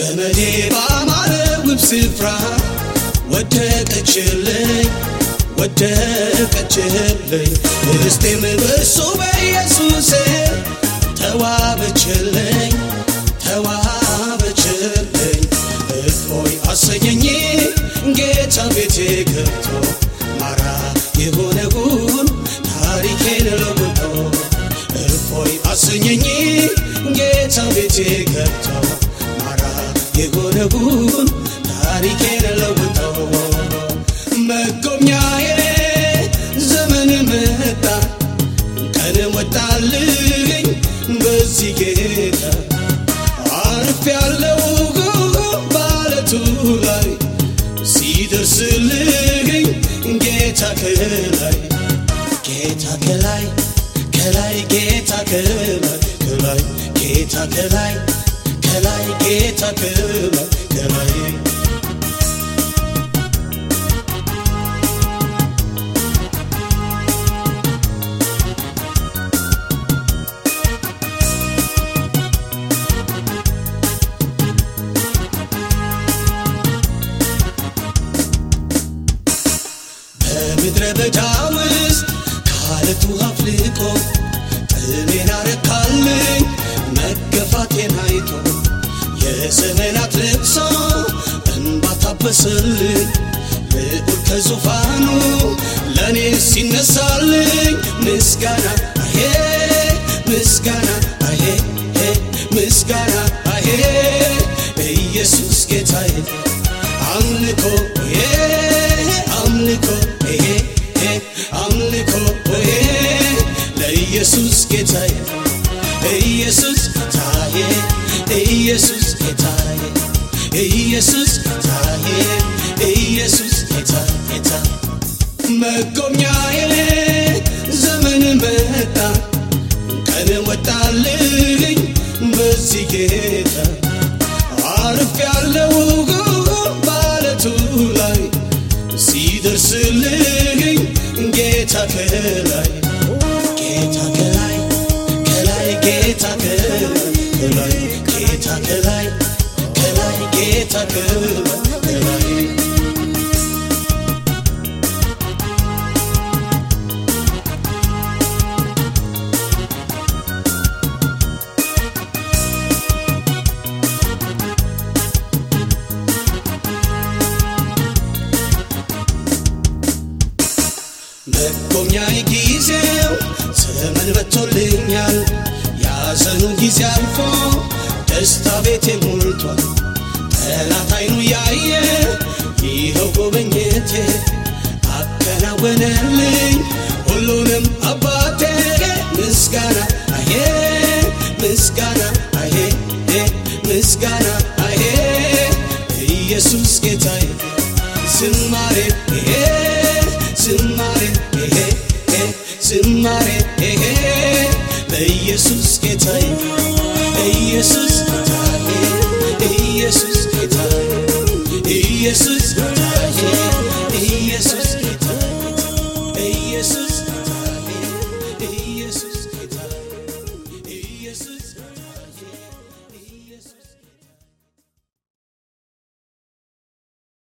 ገመዴ ባማረ ውብ ስፍራ ወደቀችልኝ ወደቀችልኝ። ርስቴም በሱ በኢየሱስ ተዋበችልኝ ተዋበችልኝ። እፎይ አሰኘኝ ጌታ ቤቴ ገብቶ ማራ የሆነውን ታሪኬን ለውጦ። እፎይ አሰኘኝ ጌታ ቤቴ ገብቶ የሆነውን ታሪኬን ለውጦ መጎብኛዬ ዘመን መጣ። ቀን ወጣልኝ በዚህ ጌታ። አርፍ ያለው ባለቱ ላይ ሲደርስልኝ ጌታ ከላይ ጌታ ከላይ ከላይ ጌታ ከላይ ከላይ ጌታ ከላይ ከላይ ጌታ ከላይ ከላይ በምድረ በዳ ውስጥ ከአለቱ አፍልቆ ጥሜን አረካልኝ መገፋቴን አይቶ የዘመናት ልቅሶ እንባ ታበሰልኝ። ልዑል ከዙፋኑ ለእኔ ሲነሳልኝ። ምስጋና አሄ ምስጋና አሄ ምስጋና አሄ። ኢየሱስ ጌታዬ አምልኮ አምልኮ አምልኮ ለኢየሱስ ጌታዬ ኢየሱስ ጌታዬ ኢየሱስ ጌታዬ ኢየሱስ ጌታ ጌታ መጎብኛዬ ዘመን መጣ ቀን ወጣልኝ በዚህ ጌታ። አርፍ ያለው ባለቱ ላይ ሲደርስልኝ ጌታ ከላይ። ጌታ ከላይ ከላይ ጌታ ከላይ ከላይ ጌታ ከላይ ከላይ ጌታ ከላይ ከላይ መጎብኛዬ ጊዜው ዘመን መጥቶልኛል ያዘኑ ጊዜ አልፎ ደስታ ቤቴ ሞልቷል። ጠላት አይኑ ያየ ይኸው ጎበኘቴ አከናወነልኝ ሁሉንም አባቴ። ምስጋና አሄ ምስጋና አሄ ምስጋና አሄ ኢየሱስ ጌታዬ ዝማሬ ዝማሬ ዝማሬ ይሄ ለኢየሱስ ጌታዬ ኢየሱስ ጌታዬ ኢየሱስ ጌታዬ ኢየሱስ